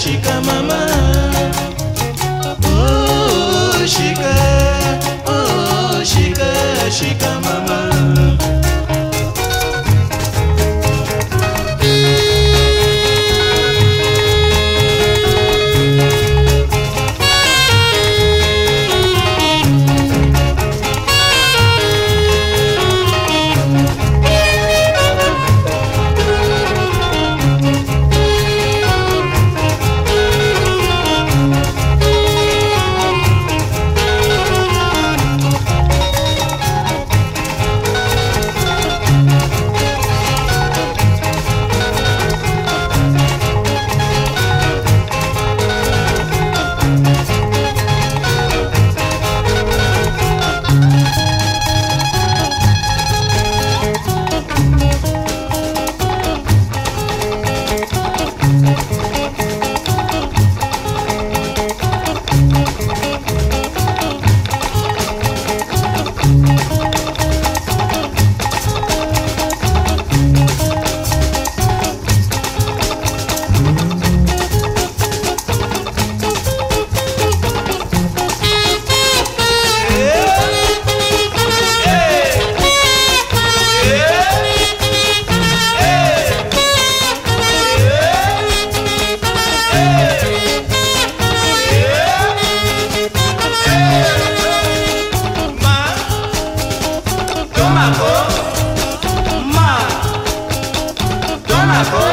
Shika mama. Oh!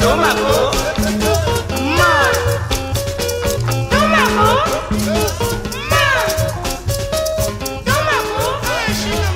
Toma, amor! Toma! Toma, amor!